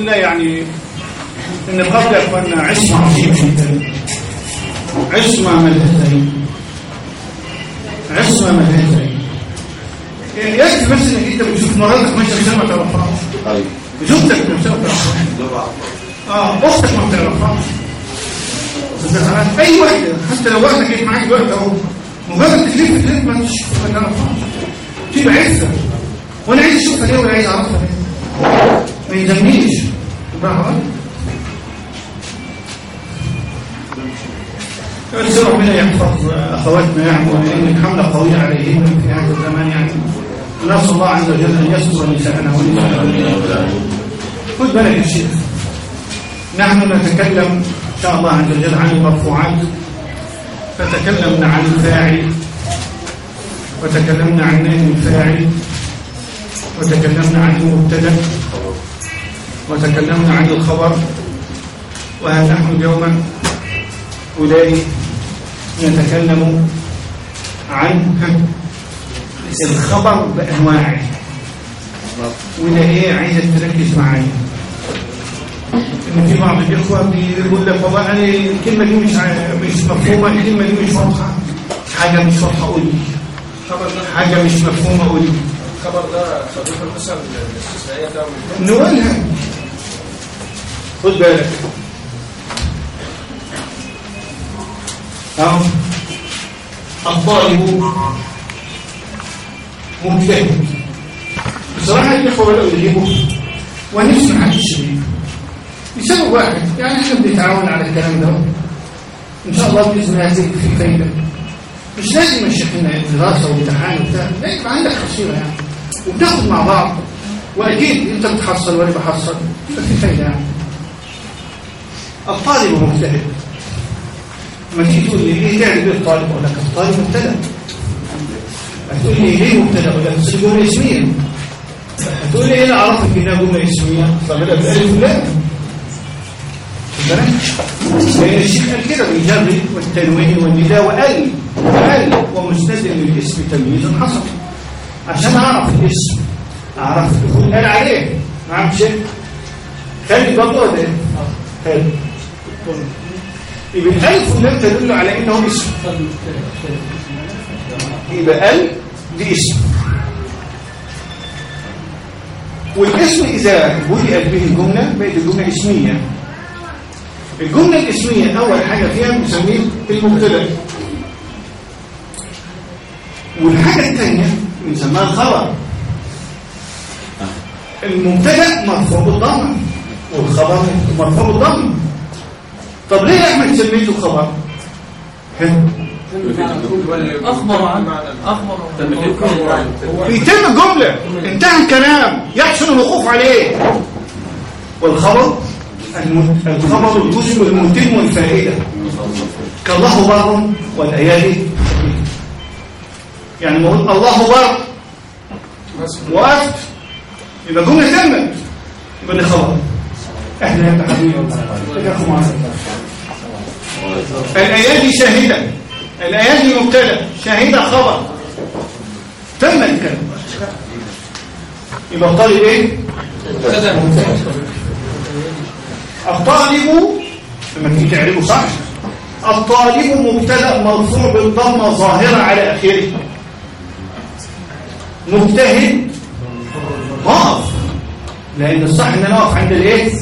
الله يعني إن القبر يا اخوانا عصمة عظيمه جدا عصمة زي عصمه يعني يكفي بس إنك أنت بتشوف مراتك ماشيه عشان ما تعرفهاش طيب زوجتك ما تعرفهاش آه أختك ما تعرفهاش أي واحدة حتى لو واحدة كانت معاك دلوقتي أهو مجرد تكليف تكليف ما تعرفهاش تبقى عزه وأنا عايز أشوفها ليه ولا عايز أعرفها ليه؟ ما يلزمنيش براحه بس ربنا يحفظ أخواتنا يعني وان الحمله قوية عليهم في هذا الزمان يعني. نسأل الله عز وجل أن يستر نساءنا ونساءنا. خد بالك يا شيخ. نحن نتكلم إن شاء الله عز وجل عن المرفوعات. فتكلمنا عن الفاعل. وتكلمنا عن نائب الفاعل. وتكلمنا عن المبتدأ. وتكلمنا عن الخبر وها نحن اليوم أولئك نتكلم عن الخبر بأنواعه وده إيه عايزك تركز معايا؟ إن في بعض الإخوة بيقول لك والله أنا الكلمة دي مش مش مفهومة الكلمة دي مش واضحة. حاجة مش واضحة قول لي حاجة مش مفهومة قول لي الخبر ده صديق مثلا الاستثنائيه ده نقولها. خد بالك. اهو الطالب مجتهد بصراحة الاخوه بداوا يجيبوا ونفسي ما حدش لسبب واحد يعني إحنا بنتعاون على الكلام ده. إن شاء الله بإذن الله هتجد فيه فايده مش لازم يمشي لنا دراسة وامتحان وبتاع. لا يبقى عندك حصيله يعني. وبناخد مع بعض. وأكيد أنت بتحصل وأنا بحصل. يبقى في فايده يعني. الطالب مجتهد. لما تيجي تقول لي إيه تعرف إيه الطالب؟ أقول لك الطالب مبتدأ. هتقول لي ليه مبتدأ؟ أقول لك بس جمله اسميه هتقول لي إيه اللي عرفك إنها جملة اسميه فبدا بالالف واللام بالك؟ الشيخ قال كده بالجر والتنوين والنداء وال وال ومستدل للاسم تمييز حصل عشان أعرف الاسم أعرف يكون قال عليه. نعم شيخ؟ خالد برضه ولا إيه؟ يبقى الالف واللام تدل على انه اسم. يبقى ال دي اسم. والاسم إذا بدأت به الجملة بقت الجملة اسمية. الجملة الاسمية أول حاجة فيها بنسميه المبتدأ. والحاجة الثانية بنسميها الخبر. المبتدأ مرفوع بالضمه والخبر مرفوع بالضمه طب ليه يا أحمد سميته خبر؟ أخبر عن أخبر بيتم الجمله انتهى الكلام. يحسن الوقوف عليه. والخبر؟ الخبر الجزء المتم الفائدة. كالله بر والأيادي. يعني ما أقول الله بر وقفت يبقى جملة تمت. يبقى ده خبر. أهلا يا حبيبي الأيادي شاهدة. الأيادي مبتدأ. شاهدة خبر. تم الكلام يبقى الطالب إيه؟ الطالب لما تيجي تعرفه صح؟ الطالب مبتدأ مرفوع بالضمة ظاهرة على آخره. مجتهد. اقف لأن الصح إن أنا أقف عند الإيه؟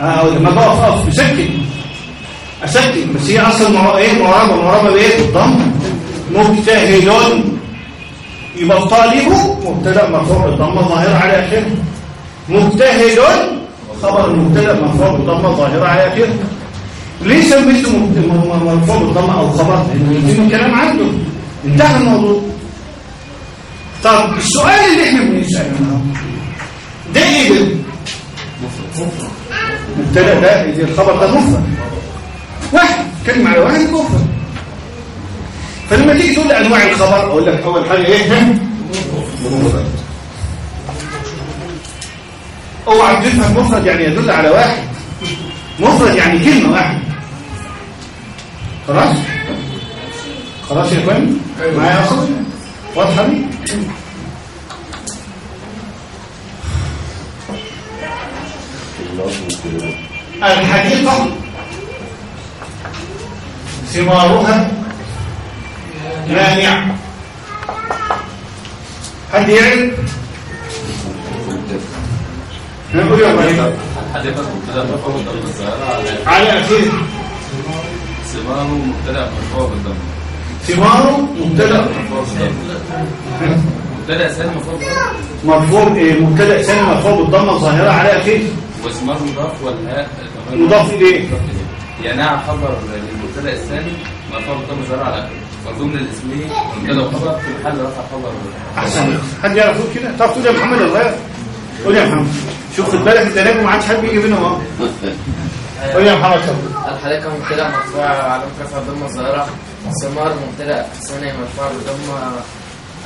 آه لما بقف أقف بسكن اسكن بس هي أصلا إيه معربه معربه بايه بالضم مجتهد يبقى الطالب مبتدأ مرفوع بالضمه ظاهره على اخره مجتهد خبر المبتدأ مرفوع بالضمه ظاهره على اخره ليه سميته مرفوع بالضمه أو خبر لأنه يتم الكلام عنده. انتهى الموضوع. طب السؤال اللي إحنا بنسأله ده إيه ده مبتدأ ده الخبر ده مفرد واحد كلمة على واحد مفرد فلما تيجي تقول لي أنواع الخبر أقول لك أول حاجة إيه؟ مفرد أوعى تفهم مفرد يعني يدل على واحد. مفرد يعني كلمة واحدة. خلاص؟ خلاص يا اخوان معايا أصلا واضحة دي؟ الحديقة ثمارها مانع. حد يعرف نقول يا الظاهرة على أخير ثماره مبتدأ. مرفوع بالضم ثماره مبتدا مبتدأ ثاني مرفوع إيه، مبتدأ ثاني مرفوع بالضمة الظاهرة على اخير واسمه مضاف والهاء. مضاف إليه. ينع خبر للمبتدأ الثاني مرفوع بالضم الظاهرة على آخره والجملة الاسمية مبتدأ وخبر في محل رفع خبر أحسن. حد يعرف يقول كده؟ تعرف تقول يا محمد الغير قول يا محمد. شوف خد بالك انت نايم وما عادش حد بيجي بينهم اهو قول يا محمد. شوف الحديقة مبتدأ مرفوع على رفع الضمة الظاهرة ثمار مبتدأ ثاني مرفوع بالضمة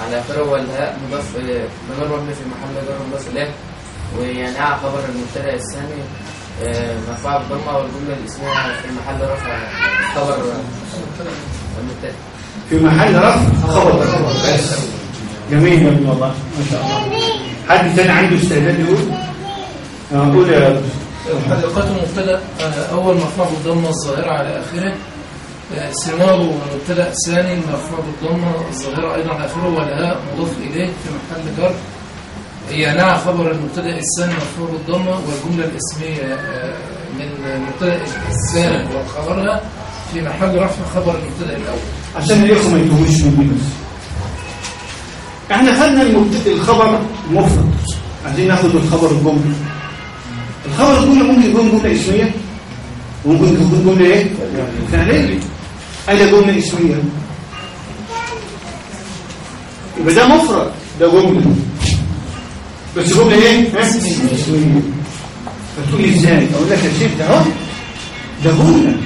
على آخره والهاء مضاف ضمير مبني في محل جر مضاف إليه وينع خبر المبتدأ الثاني. آه، مرفوع بالضمة والجملة الاسمية في محل رفع خبر. المبتدأ في محل رفع خبر. بس. جميل يا ابن والله. ما شاء الله. حد تاني عنده استعداد يقول؟ قول يا رب. الحديقة مبتدأ آه، أول مرفوع بالضمة الظاهرة على آخره. آه، ثماره مبتدأ ثاني مرفوع بالضمة الظاهرة أيضا على آخره والهاء مضاف إليه في محل جر. ينع خبر المبتدأ الثاني مرفوع بالضمة والجملة الإسمية آه، من المبتدأ الثاني وخبرها في محل رفع خبر المبتدأ الأول. عشان الإخوة ما يتوهوش مني بس إحنا خدنا المبتدئ الخبر مفرد. عايزين ناخد الخبر الجملة. الخبر الجملة ممكن يكون جملة اسمية وممكن يكون جملة إيه؟ فعلية. اي جملة اسمية؟ يبقى ده مفرد ده جملة. بس جمله إيه فتقول لي إزاي أقول لك يا شيخ ده اهو ده جمله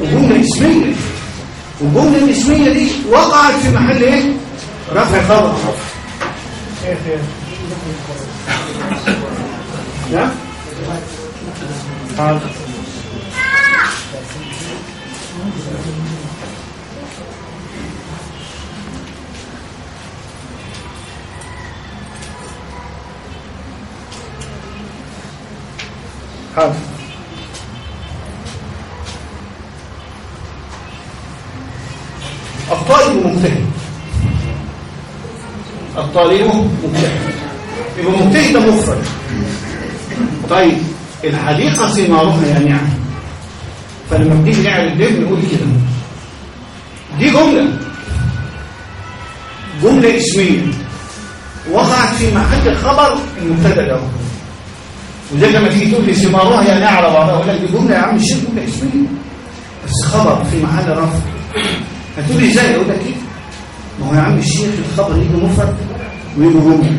وجمله اسميه والجملة الاسمية دي وقعت في محل إيه؟ رفع خبر نعم حاضر حاضر الطالب مجتهد الطالب مجتهد يبقى مجتهد ده مفرد. طيب الحديقة ثمارها يا نعم. فلما بنيجي نعرف ليه بنقول كده. دي جملة. جملة اسمية. وقعت في محل خبر المبتدأ له وزي لما تيجي تقول لي ثمارها يا نعم على بعضها أقول لك دي جملة يا عم الشيخ جملة اسمية بس خبر في محل رفع هتقول لي إزاي؟ أقول لك إيه؟ ما هو يا عم الشيخ الخبر يجي مفرد ويجي جمله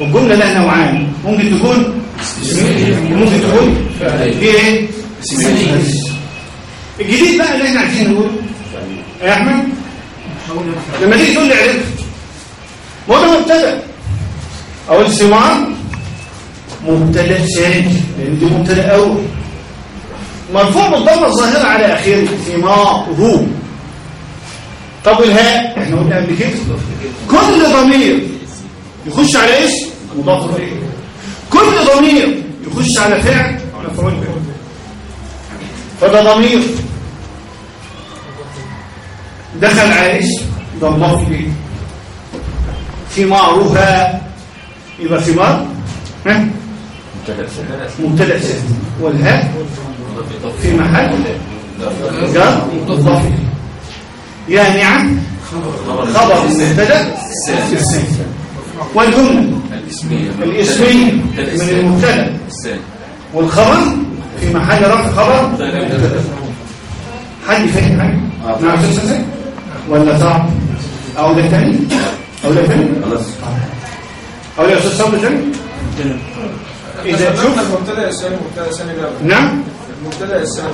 والجملة لها نوعان. ممكن تكون اسميه وممكن تكون إيه؟ اسميه. الجديد بقى اللي إحنا عايزين نقوله يا أحمد لما تيجي تقول لي عرفت. ما هو مبتدأ. أو الثمار مبتدا ثاني لأن دي مبتدا اول مرفوع بالضمة الظاهرة على اخره ثماره طب والهاء؟ إحنا قلنا قبل كده. كل ضمير يخش على اسم مضاف إليه. كل ضمير يخش على فعل مفعول به فده ضمير دخل على ده مضاف اليه ثمارها يبقى ثمار؟ ها؟ مبتدا ثاني والهاء في محل؟ جر مضاف اليه يا نعم. خبر المبتدا الثاني والجملة؟ الاسمية من المبتدا والخبر؟ في محل رفع خبر؟ حد فاهم حاجة نعم أستاذ حسن ولا صعب؟ أو ده تاني؟ أو ده تاني؟ خلاص. أو يا أستاذ صبري تاني إذا شوف المبتدأ الثاني المبتدأ الثاني ده. نعم. المبتدأ الثاني.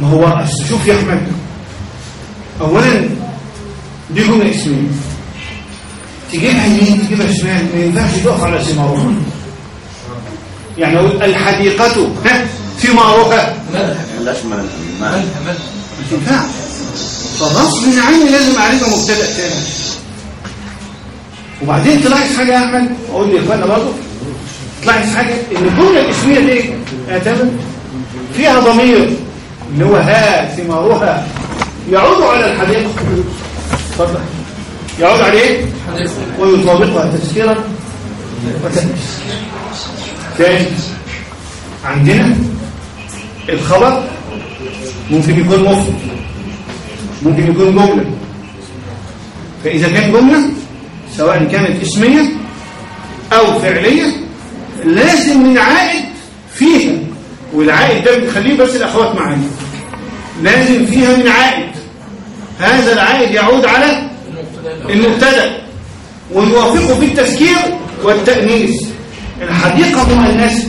ما هو شوف يا أحمد. اولا دي جمله اسميه تجيبها يمين تجيبها شمال ما ينفعش تقف على ثمارها يعني أقول الحديقة ها ثمارها مال ما تنفعش فالغصب عني لازم اعرفها مبتدأ تاني وبعدين تلاحظ حاجة يا أحمد. أقول لي اخوانا برضه تلاحظ حاجة إن الجمله الإسمية دي اعتمد فيها ضمير اللي هو ها ثمارها يعود على الحديقة اتفضل يعود عليه ويطابقها تذكيرا وتأنيس ثاني عندنا الخبر ممكن يكون مفرد ممكن يكون جملة. فإذا كان جملة سواء كانت اسمية أو فعلية لازم من عائد فيها والعائد ده بنخليه بس الأخوات معانا لازم فيها من عائد. هذا العائد يعود على المبتدأ. ويوافقه في التذكير والتأنيث. الحديقة مؤنثة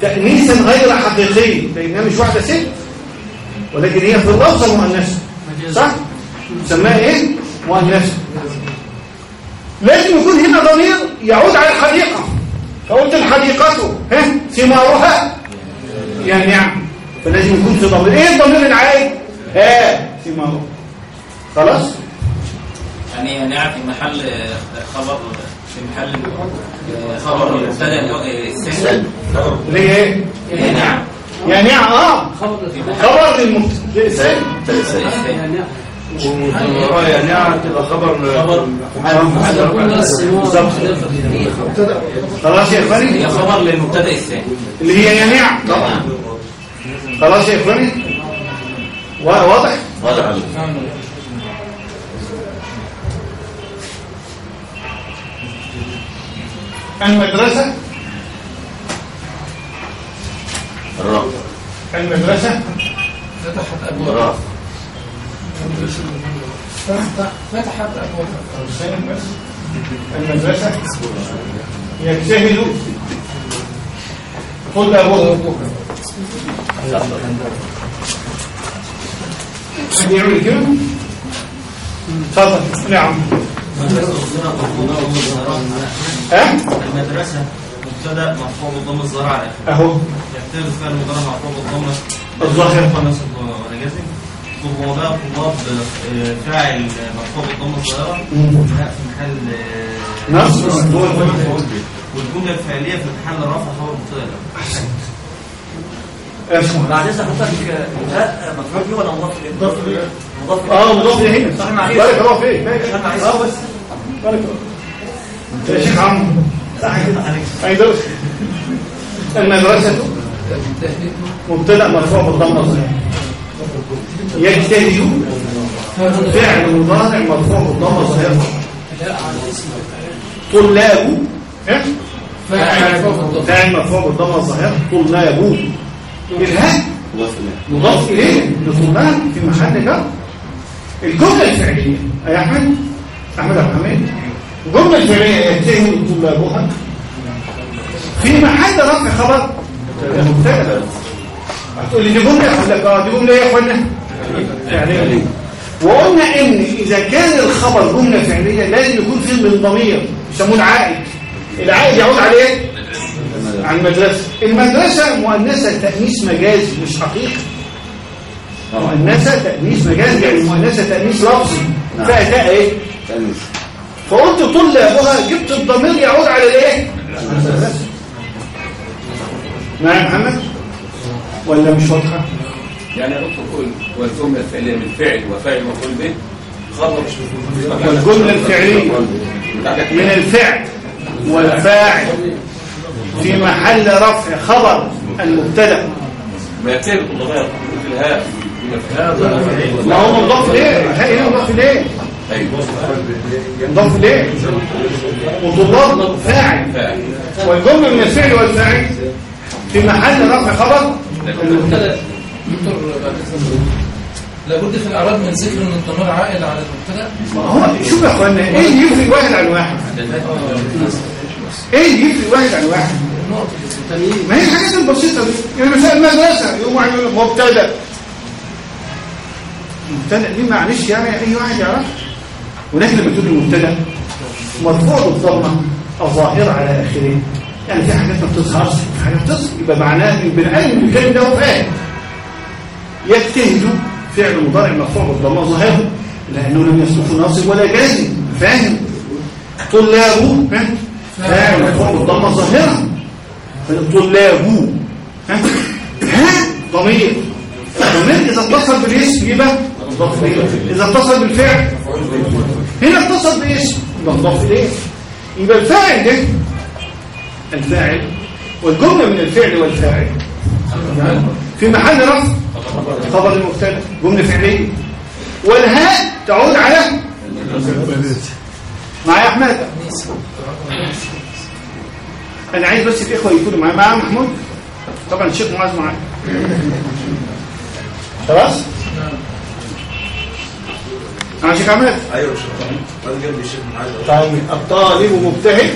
تأنيثا غير حقيقي لأنها مش واحدة ست ولكن هي في اللفظة مؤنثة صح؟ سماها إيه؟ مؤنثة لازم يكون هنا ضمير يعود على الحديقة. فقلت الحديقة ها ثمارها يعني نعم. فلازم يكون في ضمير. إيه الضمير العائد؟ ها ثمارها خلاص؟ يعني نعم في محل خبر في محل خبر المبتدا هي إيه؟ آه، نعم. يعني نعم آه. خبر للمبتدأ. يعني تبقى خبر خلاص يا اخواني هي خبر للمبتدا الثاني اللي هي ينيع طبعا خلاص يا إخواني. وا- واضح؟ واضح. المدرسة؟ الراء المدرسة؟ فتحت الراء فتحت أبواب. المدرسة يجتهد يعمل كده اتفضل نعم المدرسة مبتدأ مرفوع بالضم آخره اهو يحتاج الفعل المضارع مرفوع بالضم الظاهر. نصب ونجازم طلاب طلاب آه، فاعل مرفوع بالضم الظاهرة بناء في محل آه، نصب والجملة الفعلية في محل رفع خبر مبتدأ اسمع بعد إذن حضرتك ده مفعول به ولا مضاف إليه؟ مضاف إليه. مضاف آه مضاف إليه. صح معلش. بارك الله فيك. عشان معلش. آه بس. بارك الله يا شيخ عمرو. صح كده المدرسة تهديد مبتدأ مرفوع بالضمه الظاهره يجتهد فعل مضارع مرفوع بالضمه الظاهره طلاب ها؟ فاعل مرفوع بالضمه الظاهره طلاب. الهاء. مضاف إليه لطلاب في محل جر الجملة الفعلية. يا أحمد؟ أحمد عبد الحميد. الجملة الفعلية يجتهد طلابها في محل رفع خبر. مبتدأ. هتقول لي دي جملة أقول لك آه دي جملة إيه يا اخوانا فعليه وقلنا إن إذا كان الخبر جملة فعلية لازم يكون فيه من ضمير يسموه العائد. العائد يعود على إيه؟ على المدرسة. المدرسة مؤنثة تأنيث مجازي مش حقيقي. مؤنثة تأنيث مجازي يعني مؤنثة تأنيث لفظي. نعم. فيها تاء إيه؟ تأنيث. فقلت طلابها جبت الضمير يعود على الإيه؟ المدرسة نعم يا محمد؟ ولا مش واضحة؟ يعني أنا أقول والجملة الفعلية من فعل وفاعل مفعول به خبر والجملة الفعلية من الفعل والفاعل في محل رفع خبر المبتدأ. ما الضغير في الهاء. في ما هو مضاف ليه هنا مضاف ليه أيوة. مضاف ليه وطلاب فاعل. والجملة من الفعل والفاعل في محل رفع خبر المبتدأ. لابد في الإعراب من ذكر إن الضمير عائد على المبتدأ. هو شوف يا اخوانا إيه اللي يفرق واحد عن واحد؟ إيه اللي يفرق واحد عن واحد؟ ما هي الحاجات البسيطة دي. يعني مثلا المدرسة يقوم يقول مبتدأ. مبتدأ دي معلش يعني أي واحد يعرف. ولكن لما تقول المبتدأ مرفوع بالضمة الظاهره على آخره. يعني في حاجات ما بتظهرش. في حاجات بتظهر. يبقى معناه البني آدم اللي بيتكلم ده فاهم. يجتهد فعل مضارع مرفوع بالضمة ظاهره لأنه لم يسبق ناصب ولا جازم. فاهم؟ طلابه ها؟ فاعل مرفوع بالضمة ظاهره طلابه ها؟ الضمير الضمير إذا اتصل بالاسم يبقى اليه إذا اتصل بالفعل. هنا اتصل باسم يبقى مضاف اليه يبقى الفاعل ده الفاعل والجملة من الفعل والفاعل. في محل رفع خبر المبتدأ. جملة فعلية. والهاء تعود على معايا أحمد؟ أنا عايز بس الاخوه يكونوا معايا. معايا محمود؟ طبعا الشيخ معاذ معايا. خلاص؟ مع شيخ أحمد. أيوه أنا الشيخ معاذ. طيب الطالب مجتهد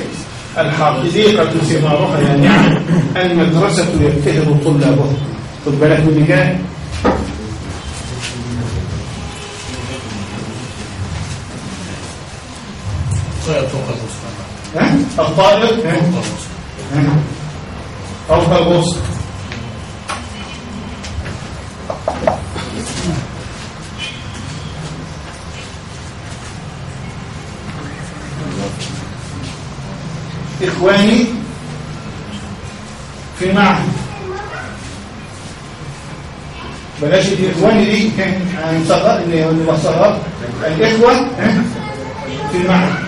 الحقيقة ثمارها يا نعم المدرسة يجتهد طلابها خد بالك من اللي جاي ها؟ الطالب ها؟ ها؟ فوق الوسط إخواني في معهد بلاش دي إخواني دي هنصغر بصغر الإخوة؟ في المعهد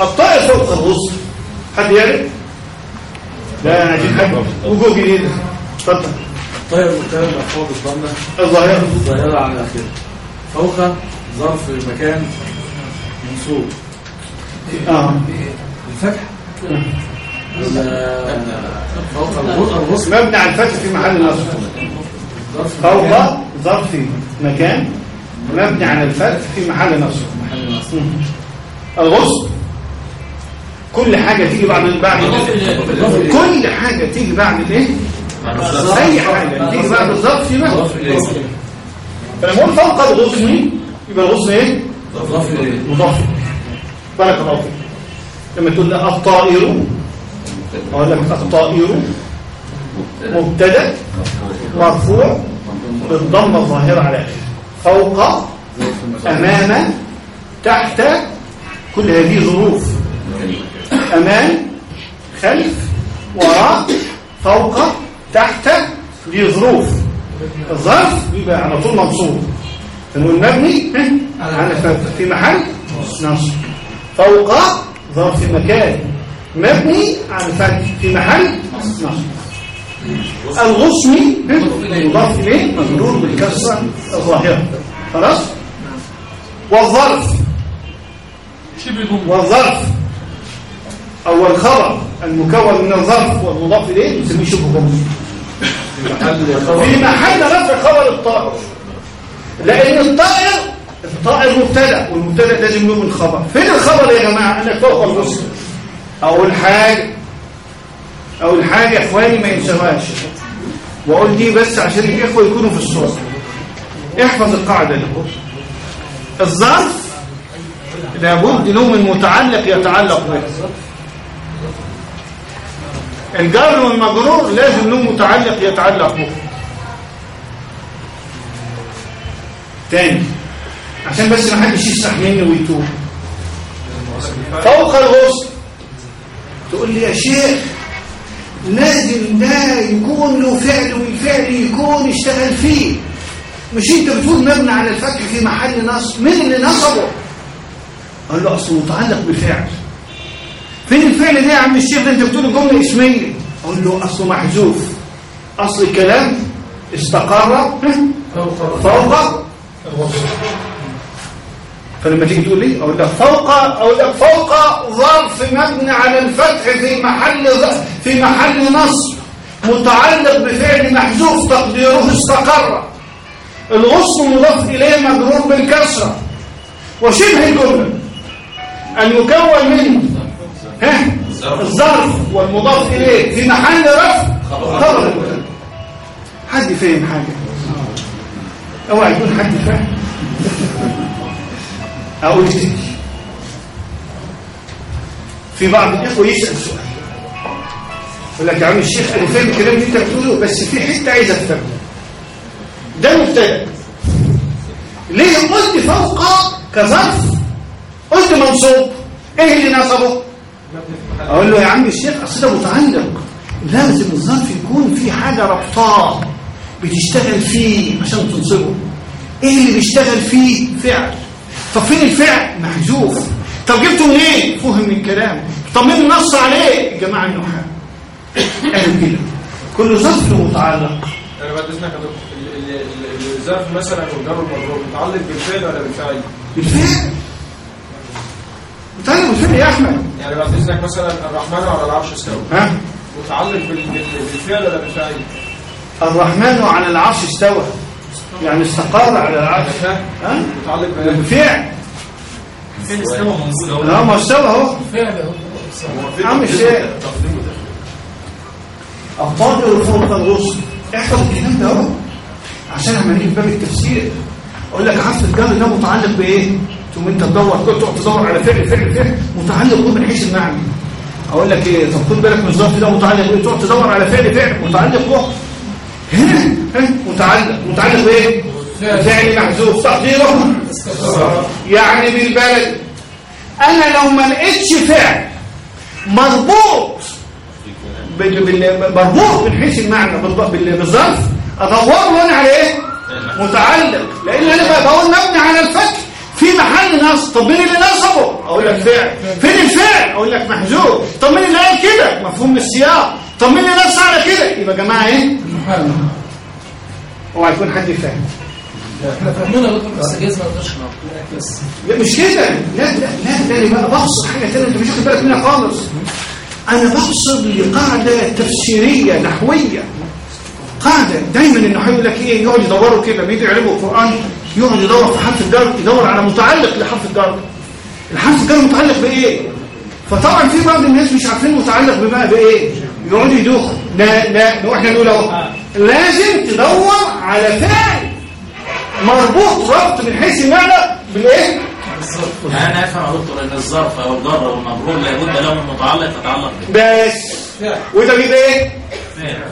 الطائر فوق الرسل حد يعرف؟ لا عايزين حد وجوه جديدة. اتفضل طيب مكان محفوظ الضمة. الظاهرة. الظاهرة على آخره. فوق ظرف مكان منصوب آه. الفتح؟ فوق الغصن مبني على الفتح في محل نصب. فوق ظرف مكان مبني على الفتح في محل نصب. الغصن كل حاجة تيجي بعد بعد كل حاجة تيجي بعد الإيه؟ أي حاجة تيجي بعد الظرف يبقى فلما أقول فوق الغصن يبقى الغصن إيه؟ مضاف. بارك الله فيك. لما تقول لي الطائر أقول لك الطائر مبتدأ مرفوع بالضمة الظاهرة على آخره. فوق امام تحت كل هذه ظروف امام خلف وراء فوق تحت دي ظروف. الظرف يبقى على طول منصوب. فنقول مبني على فتح في محل نصب. فوق ظرف مكان. مبني على فتح في محل نصب. الغصن مضاف إليه مجرور بالكسرة الظاهرة. خلاص؟ والظرف. والظرف. أو الخبر المكون من الظرف والمضاف إليه نسميه شبه جمله في محل رفع خبر الطائر. لأن الطائر الطائر مبتدأ والمبتدأ لازم له من خبر فين الخبر يا جماعة؟ انك فوق الغصن أول حاجة أول حاجة يا إخواني ما ينسوهاش وأقول دي بس عشان الإخوة يكونوا في الصورة. احفظ القاعدة دي. الظرف لابد له من متعلق يتعلق به. الجار والمجرور لازم له متعلق يتعلق به. تاني. عشان بس ما حدش يسرح مني ويتوه. فوق الغصن. تقول لي يا شيخ لازم ده يكون له فعل والفعل يكون اشتغل فيه. مش انت بتقول مبني على الفتح في محل نصب؟ مين اللي نصبه؟ قال له اصله متعلق بفعل فين الفعل ده يا عم الشيخ ده أنت بتقول جملة اسمية؟ أقول له اصله محذوف. أصل الكلام استقر فوق فلما تيجي تقول لي أقول لك فوق أقول لك فوق ظرف مبني على الفتح في محل في محل نصب متعلق بفعل محذوف تقديره استقر. الغصن مضاف إليه مجرور بالكسرة. وشبه الجملة. المكون من ها؟ الظرف والمضاف إليه. في محل رفع خبر. حد فاهم حاجة؟ أوعى يكون حد فاهم. أقول تاني في بعض الإخوة يسأل سؤال. يقول لك يا عم الشيخ أنا فاهم الكلام اللي أنت بتقوله بس في حتة عايز افهمه ده مبتدأ. ليه قلت فوق كظرف؟ قلت منصوب إيه اللي نصبه؟ أقول له يا عم الشيخ أصل ده متعلق. لازم الظرف يكون في حاجة ربطاه بتشتغل فيه عشان تنصبه. إيه اللي بيشتغل فيه؟ فعل. طب فين الفعل؟ محذوف. طب جبته منين؟ فهم من الكلام طب مين نص عليه؟ جماعة النحاة. قالوا كده. كل ظرف متعلق. بعد إذنك يا دكتور ال- ال- ال- الظرف مثلا والجر والمجرور متعلق بالفعل ولا بالفعل؟ بالفعل. بالفعل يا أحمد. يعني بعد اذنك مثلا الرحمن على العرش استوى ها؟ متعلق بال- بال- بالفعل ولا بالفعل؟ الرحمن على العرش استوى. يعني استقر على العرش. ها؟ متعلق بال- بالفعل. فين استوى موجود. لا ما استوى اهو فعل. اهو عم الشيخ. الطاغر فوق الغصن. احفظ الكلام ده أهو. عشان لما نيجي في باب التفسير. أقول لك حرف الجر ده متعلق بإيه؟ ثم انت تدور تقعد تدور على فعل فعل فعل متعلق حيث المعنى أقول لك إيه طب خد بالك من الظرف ده متعلق بإيه؟ تقعد تدور على فعل فعل متعلق به هنا؟ متعلق متعلق بإيه؟ فعل محذوف. تقديره يعني بالبلد. أنا لو ما لقيتش فعل مربوط مربوط من حيث المعنى بالظرف أدور له أنا على إيه؟ متعلق. لأن أنا بقول مبني على الفتح في محل نصب. طب مين اللي نصبه؟ أقول لك فعل. فين الفعل؟ أقول لك محذوف. طب مين اللي قال كده؟ مفهوم من السياق. طب مين اللي نص على كده؟ يبقى يا جماعة إيه؟ اوعى يكون حد فاهم. إحنا بس جايز ما نقدرش نعرف بس لا مش كده. لا لا لا ده أنا بقى بقصد حاجة ثانية أنت مش واخد بالك منها خالص. أنا بقصد لقاعدة تفسيرية نحوية. قاعدة. دايما النحو يقول لك إيه يقعد يدوروا كده بيجي يعرفوا القران يقعد يدور في حرف الجر يدور على متعلق لحرف الجر. الحرف الجر متعلق بإيه؟ فطبعا في بعض الناس مش عارفين متعلق بما بإيه. يقعدوا يدوخوا. لا لا وإحنا نقول أهو. لازم تدور على فعل مربوط ربط من حيث المعنى بالإيه؟ يعني أنا افهم يا دكتور إن الظرف أو الجر والمجرور لابد له من متعلق تتعلق به. بس. وده بيبقى إيه؟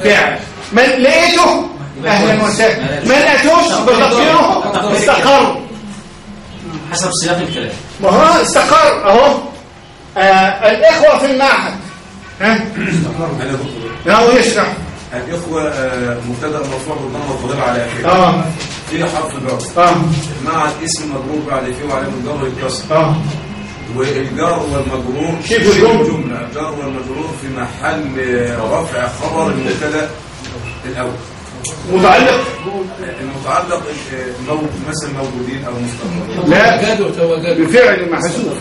فعل. ما لقيته أهلا وسهلا. ما لقيتوش بتقديره استقر. حسب سياق الكلام. ما هو؟ استقر. أهو. آه الإخوة في المعهد. ها؟ أنا دكتور لا يشرح. الإخوة آه، مبتدأ مرفوع بالضمه الظاهره على آخره. آه. في حرف جر آه. مع الاسم المجرور بعد فيه وعلامه الجر. الكسر آه. والجر والمجرور شبه الجملة. الجمله الجر والمجرور في محل رفع خبر المبتدأ الأول. متعلق؟ المتعلق مثلا موجودين أو مستقرين. لا. وتواجد بفعل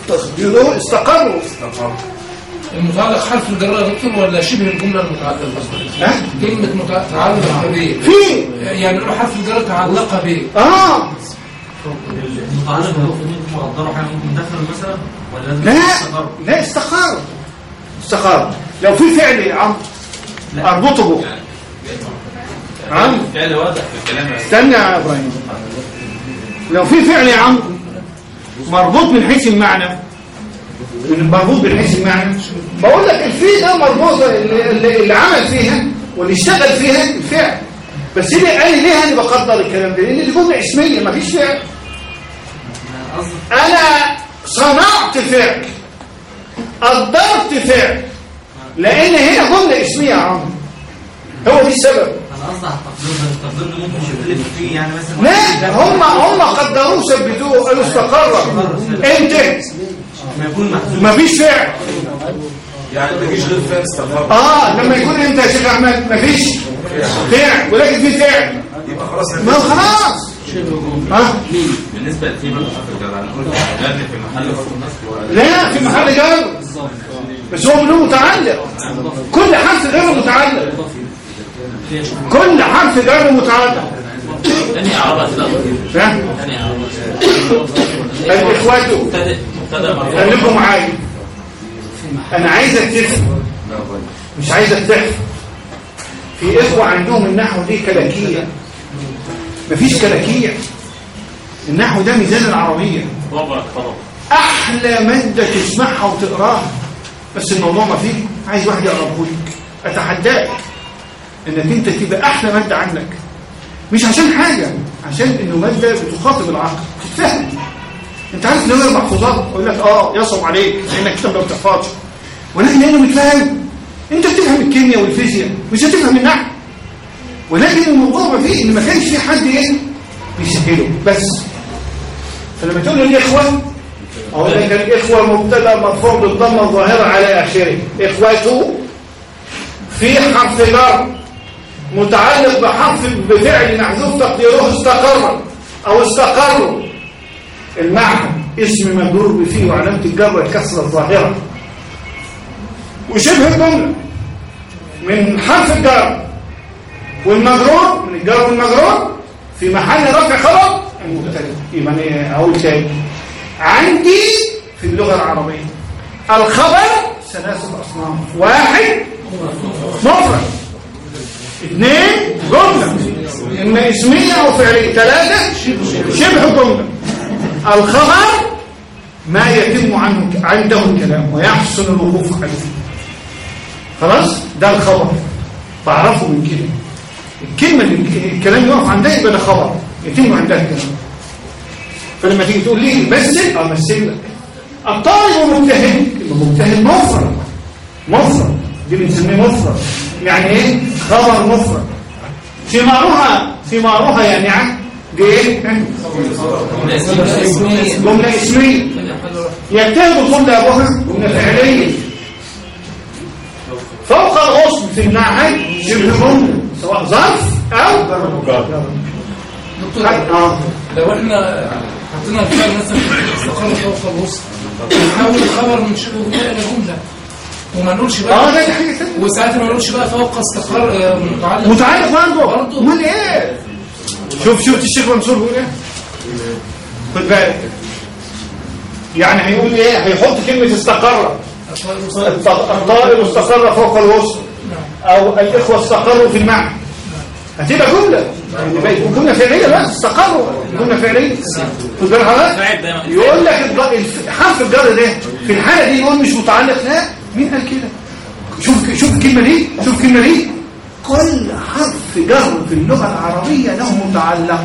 تقديره استقروا. استقر المتعلق حرف الجر يا دكتور ولا شبه الجملة المتعلقة ها؟ كلمة متع- تعلق به. في. يعني حرف الجر تعلق به. آه. المتعلق مقدره حاجة ممكن دخل مثلا ولا لا؟ لا استقر. استقر. لو في فعل يا عم أربطه. به عم. فعل واضح في الكلام. استنى يا إبراهيم. لو في فعل يا عم مربوط من حيث المعنى. من مربوط من حيث المعنى. بقول لك الفي ده مربوط اللي, عمل فيها واللي اشتغل فيها الفعل. بس اللي قال ليه أنا بقدر الكلام ده لأن دي جمله اسميه مفيش فعل. أنا صنعت فعل. قدرت فعل. لأن هنا جملة اسمية يا عم. هو دي السبب. ممكن يعني مثلا لا هم هم قدروه ثبتوه قالوا استقر انت ما مفيش فعل يعني ما يجيش غير فعل استقر آه لما يكون انت يا شيخ احمد مفيش فعل ولكن في فعل يبقى خلاص ما خلاص بالنسبة مبني في محل لا في محل جر بس هو له متعلق كل حرف غير متعلق كل حرف متعلق تاني اعرابها كده ها؟ مبتدئ مبتدئ مرفوع خليكم معايا. أنا عايزك تفهم مش عايزك تحفظ في إخوة عندهم النحو دي كلاكيع. مفيش كلاكيع. النحو ده ميزان العربية. أحلى مادة تسمعها وتقراها. بس الموضوع ما فيه عايز واحد يقراه لك أتحداك. إنك أنت تبقى أحلى مادة عندك. مش عشان حاجة عشان إنه مادة بتخاطب العقل تتفهم أنت عارف ليه أربع محفوظات أقول لك آه يصعب عليك لأنك أنت ما بتحفظش. ولكن لأنه متفاهم أنت بتفهم الكيمياء والفيزياء مش هتفهم النحو. ولكن الموضوع ما فيه إن ما كانش في حد إيه بيسهله. بس. فلما تقول للاخوه أقول لك الإخوة مبتدأ مرفوع بالضمة الظاهرة على آخره. إخوته في حرف جر متعلق بحرف بفعل محذوف تقديره استقر أو استقروا المعنى اسم مجرور بفيه وعلامة الجر الكسره الظاهرة. وشبه الجملة من حرف الجر والمجرور من الجر والمجرور في محل رفع خبر المبتدا يبقى أنا أقول تاني عندي في اللغة العربية. الخبر ثلاثة أصناف. واحد مفرد. اثنين جملة. اما اسمية أو فعلية ثلاثة شبه جملة. الخبر ما يتم عنه عنده الكلام ويحسن الوقوف عليه. خلاص؟ ده الخبر. تعرفوا من كده الكلمة اللي الكلام يقف عندها يبقى ده خبر. يتم عندها الكلام. فلما تيجي تقول لي مثل آه مثل لك الطالب مجتهد يبقى مجتهد مفرد. مفرد. دي بنسميه مفرد. يعني إيه؟ خبر مفرد في معروها يعني عن دي إيه جملة اسمية يجتهد جملة ابوها جملة فعلية. فوق الغصن في النعي شبه جملة سواء ظرف أو دكتور آه. لو إحنا حطينا الفعل مثلا استقر فوق الوسط نحول الخبر من شبه جمله إلى جملة. وما نقولش بقى آه ده حاجة ثانية وساعات ما نقولش بقى فوق استقر آه، متعلق متعلق برضه. برضه. امال إيه؟ شوف شوف الشيخ منصور بيقول إيه؟ خد بالك. يعني هيقول إيه؟ هيحط كلمة استقر. الطائر استقر فوق الوسط أو الإخوة استقروا في المعنى. هتبقى جملة. يعني بقى يكون جملة فعلية بس استقروا. جملة فعلية. خد بالك يقول لك حرف الجر ده في الحالة دي يقول مش متعلق لا. مين قال كده. شوف شوف الكلمة دي شوف الكلمة دي. كل حرف جر في اللغة العربية له متعلق.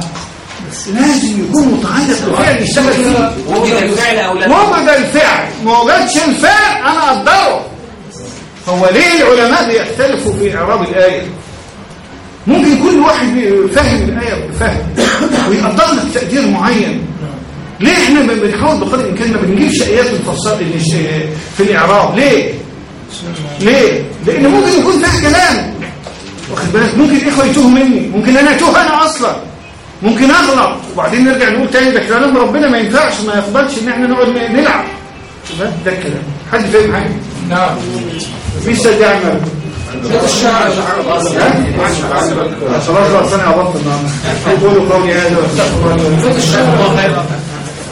بس لازم يكون متعلق بفعل يشتغل فيه وجد الفعل أو لا؟ وجد الفعل ما وجدش الفعل أنا أقدره. هو ليه العلماء بيختلفوا في إعراب الآية؟ ممكن كل واحد فاهم الآية بفهم ويقدر لك تقدير معين. ليه إحنا بنحاول بقدر الامكان ما بنجيبش ايات مفصله في الإعراب؟ ليه؟ ليه؟ لأن ممكن يكون فيها كلام. واخد بالك؟ ممكن الاخوه يتوه مني. ممكن أنا أتوه أنا أصلا. ممكن أغلط. وبعدين نرجع نقول تاني ده كلام ربنا ما ينفعش ما يقبلش إن إحنا نقعد نلعب. ده ده الكلام. حد فاهم حاجة؟ نعم. مين أحمد؟ بيت الشعر خلاص خلاص أنا عبطت النهارده قولوا قولي هذا واستغفر الله لي